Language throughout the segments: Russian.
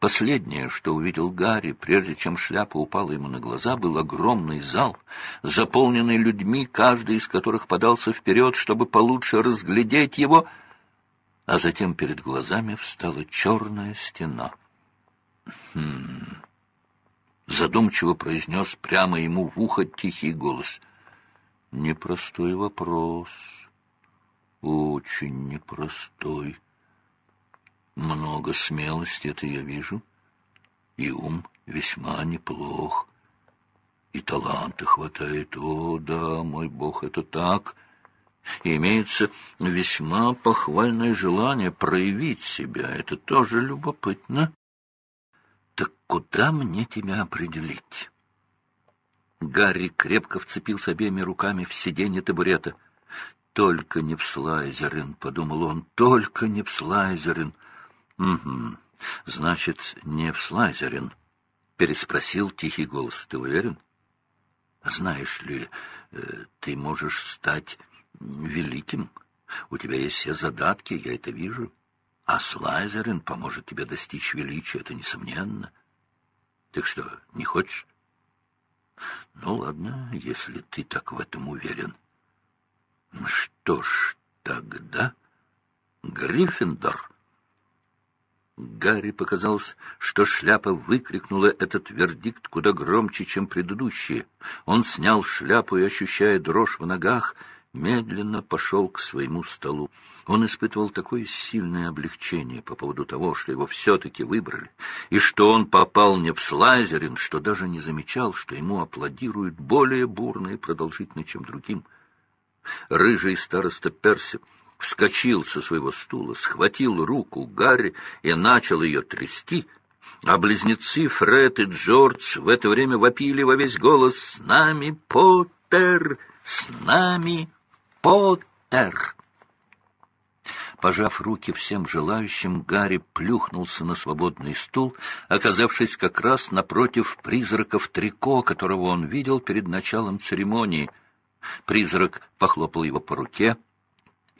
Последнее, что увидел Гарри, прежде чем шляпа упала ему на глаза, был огромный зал, заполненный людьми, каждый из которых подался вперед, чтобы получше разглядеть его, а затем перед глазами встала черная стена. «Хм...» — задумчиво произнес прямо ему в ухо тихий голос. «Непростой вопрос, очень непростой». Много смелости, это я вижу. И ум весьма неплох. И таланта хватает. О, да, мой бог, это так. И имеется весьма похвальное желание проявить себя. Это тоже любопытно. Так куда мне тебя определить? Гарри крепко вцепился обеими руками в сиденье табурета. «Только не в Слайзерин», — подумал он, — «только не в Слайзерин». «Угу. Значит, не в Слайзерин?» — переспросил тихий голос. «Ты уверен?» «Знаешь ли, э, ты можешь стать великим. У тебя есть все задатки, я это вижу. А Слайзерин поможет тебе достичь величия, это несомненно. Так что, не хочешь?» «Ну, ладно, если ты так в этом уверен». «Что ж, тогда...» «Гриффиндор». Гарри показалось, что шляпа выкрикнула этот вердикт куда громче, чем предыдущие. Он снял шляпу и, ощущая дрожь в ногах, медленно пошел к своему столу. Он испытывал такое сильное облегчение по поводу того, что его все-таки выбрали, и что он попал не в Слайзерин, что даже не замечал, что ему аплодируют более бурно и продолжительно, чем другим. Рыжий староста Перси вскочил со своего стула, схватил руку Гарри и начал ее трясти, а близнецы Фред и Джордж в это время вопили во весь голос «С нами Поттер! С нами Поттер!» Пожав руки всем желающим, Гарри плюхнулся на свободный стул, оказавшись как раз напротив призрака в трико, которого он видел перед началом церемонии. Призрак похлопал его по руке —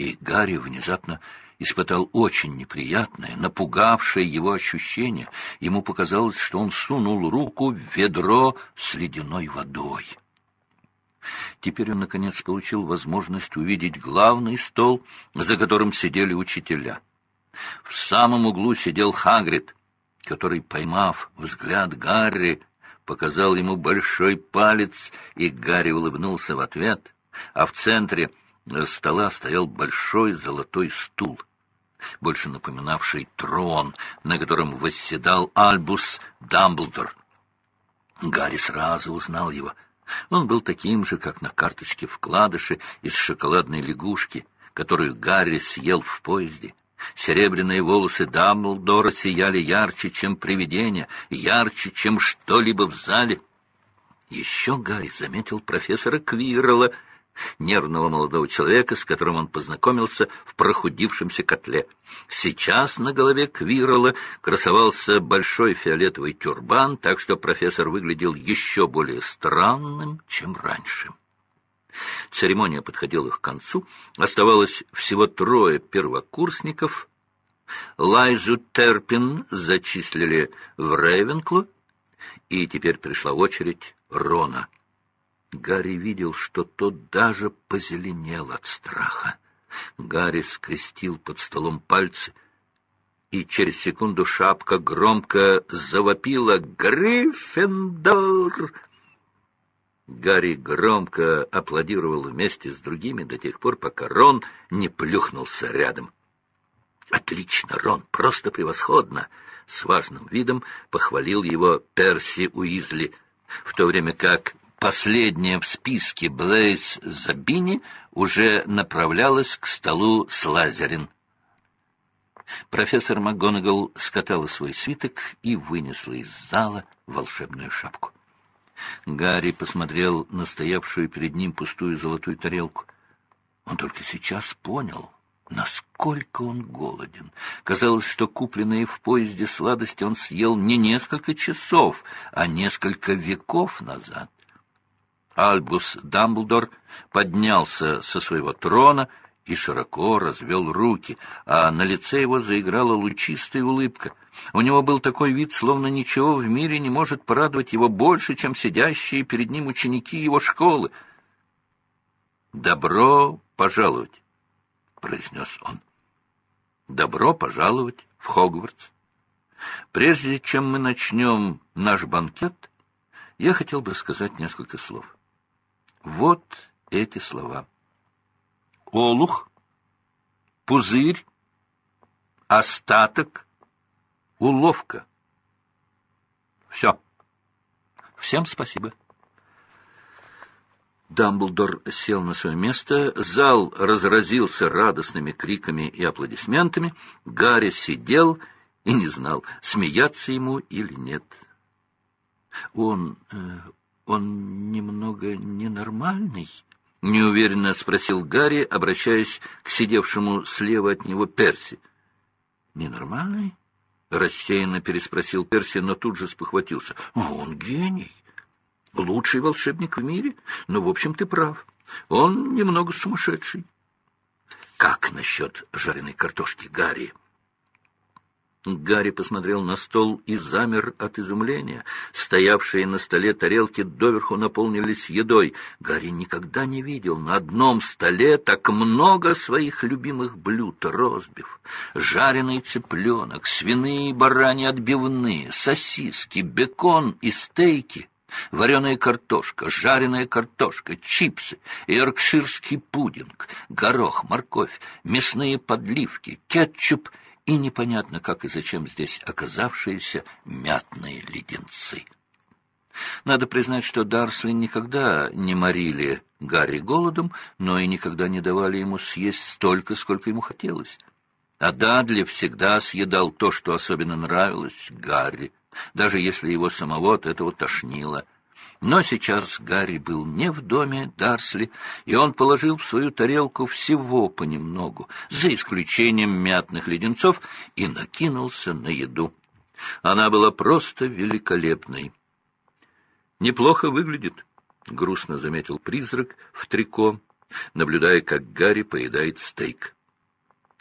и Гарри внезапно испытал очень неприятное, напугавшее его ощущение. Ему показалось, что он сунул руку в ведро с ледяной водой. Теперь он, наконец, получил возможность увидеть главный стол, за которым сидели учителя. В самом углу сидел Хагрид, который, поймав взгляд Гарри, показал ему большой палец, и Гарри улыбнулся в ответ, а в центре стола стоял большой золотой стул, больше напоминавший трон, на котором восседал Альбус Дамблдор. Гарри сразу узнал его. Он был таким же, как на карточке вкладыши из шоколадной лягушки, которую Гарри съел в поезде. Серебряные волосы Дамблдора сияли ярче, чем привидения, ярче, чем что-либо в зале. Еще Гарри заметил профессора Квиррелла, нервного молодого человека, с которым он познакомился в прохудившемся котле. Сейчас на голове Квирла красовался большой фиолетовый тюрбан, так что профессор выглядел еще более странным, чем раньше. Церемония подходила к концу. Оставалось всего трое первокурсников. Лайзу Терпин зачислили в Рейвенклу, и теперь пришла очередь Рона — Гарри видел, что тот даже позеленел от страха. Гарри скрестил под столом пальцы, и через секунду шапка громко завопила «Гриффиндор!». Гарри громко аплодировал вместе с другими до тех пор, пока Рон не плюхнулся рядом. «Отлично, Рон, просто превосходно!» С важным видом похвалил его Перси Уизли, в то время как Последняя в списке Блейз Забини уже направлялась к столу Слазерин. Профессор МакГонагал скатала свой свиток и вынесла из зала волшебную шапку. Гарри посмотрел на стоявшую перед ним пустую золотую тарелку. Он только сейчас понял, насколько он голоден. Казалось, что купленные в поезде сладости он съел не несколько часов, а несколько веков назад. Альбус Дамблдор поднялся со своего трона и широко развел руки, а на лице его заиграла лучистая улыбка. У него был такой вид, словно ничего в мире не может порадовать его больше, чем сидящие перед ним ученики его школы. «Добро пожаловать», — произнес он. «Добро пожаловать в Хогвартс. Прежде чем мы начнем наш банкет, я хотел бы сказать несколько слов. Вот эти слова. Олух, пузырь, остаток, уловка. Все. Всем спасибо. Дамблдор сел на свое место, зал разразился радостными криками и аплодисментами, Гарри сидел и не знал, смеяться ему или нет. Он... Э, он немного ненормальный? — неуверенно спросил Гарри, обращаясь к сидевшему слева от него Перси. «Ненормальный?» — рассеянно переспросил Перси, но тут же спохватился. «Он гений, лучший волшебник в мире, но, в общем, ты прав. Он немного сумасшедший». «Как насчет жареной картошки, Гарри?» Гарри посмотрел на стол и замер от изумления. Стоявшие на столе тарелки доверху наполнились едой. Гарри никогда не видел на одном столе так много своих любимых блюд. Розбив, жареный цыпленок, свиные и бараньи отбивные, сосиски, бекон и стейки. Вареная картошка, жареная картошка, чипсы, йоркширский пудинг, горох, морковь, мясные подливки, кетчуп — и непонятно, как и зачем здесь оказавшиеся мятные леденцы. Надо признать, что Дарсли никогда не морили Гарри голодом, но и никогда не давали ему съесть столько, сколько ему хотелось. А Дадли всегда съедал то, что особенно нравилось Гарри, даже если его самого от этого тошнило — но сейчас Гарри был не в доме Дарсли, и он положил в свою тарелку всего понемногу, за исключением мятных леденцов, и накинулся на еду. Она была просто великолепной. «Неплохо выглядит», — грустно заметил призрак в трико, наблюдая, как Гарри поедает стейк.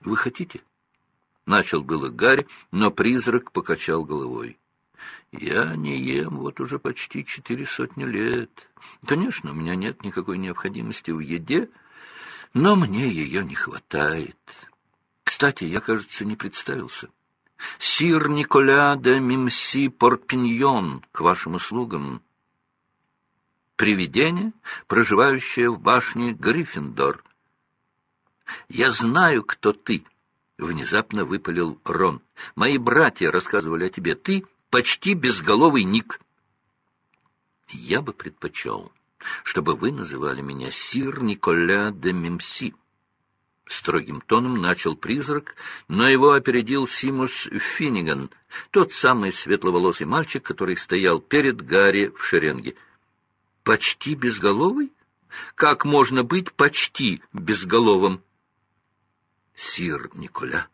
«Вы хотите?» Начал было Гарри, но призрак покачал головой. Я не ем вот уже почти четыре сотни лет. Конечно, у меня нет никакой необходимости в еде, но мне ее не хватает. Кстати, я, кажется, не представился. Сир Николя де Мимси Порпиньон, к вашим услугам. Привидение, проживающее в башне Гриффиндор. Я знаю, кто ты, — внезапно выпалил Рон. Мои братья рассказывали о тебе. Ты почти безголовый ник. Я бы предпочел, чтобы вы называли меня Сир Николя де Мемси. Строгим тоном начал призрак, но его опередил Симус Финниган, тот самый светловолосый мальчик, который стоял перед Гарри в шеренге. «Почти безголовый? Как можно быть почти безголовым?» «Сир Николя»,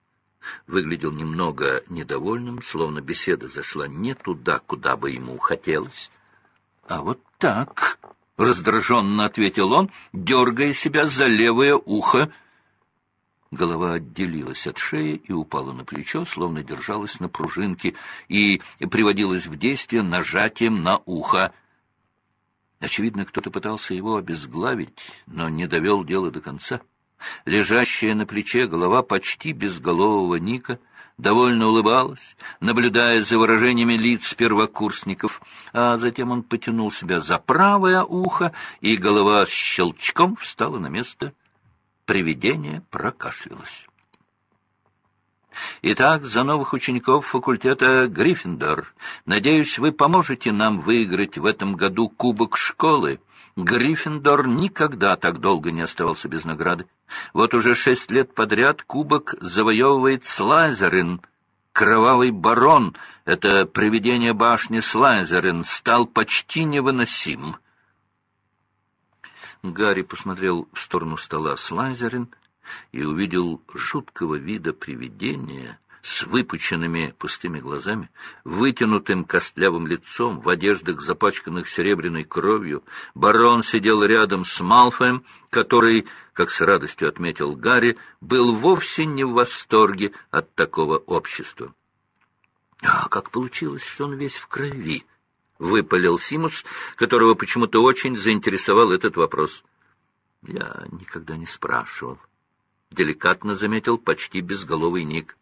выглядел немного недовольным, словно беседа зашла не туда, куда бы ему хотелось. — А вот так, — раздраженно ответил он, дергая себя за левое ухо. Голова отделилась от шеи и упала на плечо, словно держалась на пружинке, и приводилась в действие нажатием на ухо. Очевидно, кто-то пытался его обезглавить, но не довел дело до конца. — Лежащая на плече голова почти безголового Ника довольно улыбалась, наблюдая за выражениями лиц первокурсников, а затем он потянул себя за правое ухо, и голова с щелчком встала на место. Привидение прокашлялось. Итак, за новых учеников факультета Гриффиндор. Надеюсь, вы поможете нам выиграть в этом году кубок школы. Гриффиндор никогда так долго не оставался без награды. Вот уже шесть лет подряд кубок завоевывает Слайзерин. Кровавый барон, это привидение башни Слайзерин, стал почти невыносим. Гарри посмотрел в сторону стола Слайзерин, и увидел жуткого вида привидения с выпученными пустыми глазами, вытянутым костлявым лицом, в одеждах, запачканных серебряной кровью. Барон сидел рядом с Малфоем, который, как с радостью отметил Гарри, был вовсе не в восторге от такого общества. А как получилось, что он весь в крови? — выпалил Симус, которого почему-то очень заинтересовал этот вопрос. — Я никогда не спрашивал. Деликатно заметил почти безголовый Ник.